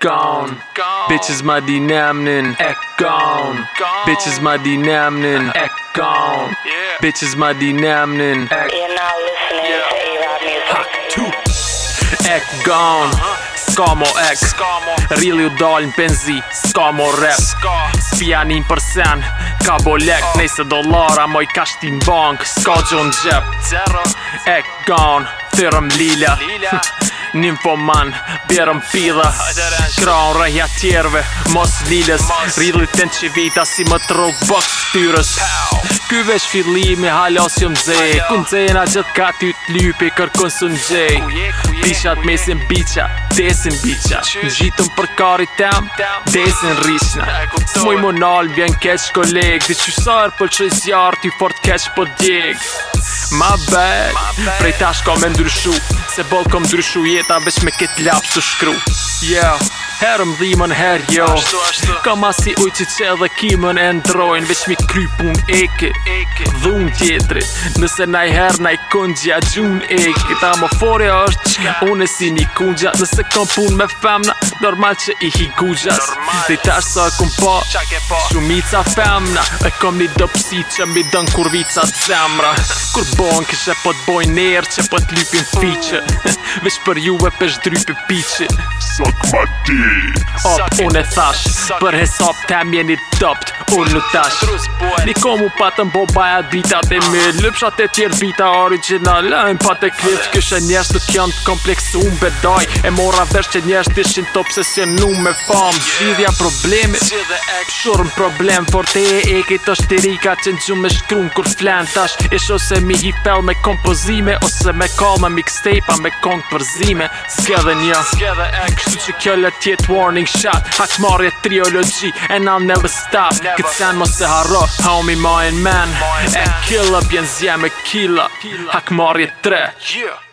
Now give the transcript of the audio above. gone bitches my dinamnin ek gone bitches my dinamnin ek gone yeah bitches my dinamnin ek you know listening to a rap music ek gone Ska mo ex Rili u dalin penzi Ska mo rap Sfia njën për sen Ka bolek oh. Nese dolara Moj ka shti bank Ska gjo në gjep Ek gone Thyrëm lila. Nymphoman, bjerëm pidhe Kraun rëhja tjerve, mos lilës Rridhli të në qivita si më të rogë bëks tyres Ky vesh fillimi, halos jo zej Kënë zena gjithë ka ty t'lypi, kërkon së më gjej fishat mesin bicha Desin bicha Gjitëm për kari tem Desin rishna Së moj monal vjen keq koleg Dhe që sër për që zjarë ty fort keq për po djeg Ma bad Prej tash ka me ndryshu Se bol kom ndryshu jeta veç me kët lap të shkru Yeah herë më dhimën herë jo Ka si ujë që që edhe kimën e ndrojnë Vesh mi kry pun eke, eke Dhun tjetri Nëse naj herë naj kundja gjun eke Ta më fore është që unë e si një kundja Nëse kom pun me femna Normal që i hi gugjas Dhe tash sa kum po Shumica femna E kom një dopsi që mi dën kurvica të zemra Kur bon kështë e po të bojnë nërë Që po të lypin fiqë Vesh për juve pesh drypi piqë Suck my dick Hop, unë e thash, për hesop të em jeni tëpt, unë nuk tash Niko mu patën bo po bajat bita dhe me lëpshat e tjerë bita original Em pat e klift, kështë e njështë nuk janë të kompleksu më bedaj E mora vesh që njështë ishin të e nuk me fam Zidhja problemi, shurën problem For te e e kitë është të rika që në gjumë me shkru në kur flen Tash ish ose mi hi me kompozime Ose me call me mixtape a me kongë përzime Zgjede një, kështu që kjo Straight warning shot Haq marje triologi And I'll never stop Këtë sen mos se harro Homie my man E killa bjen zje me killa Haq marje tre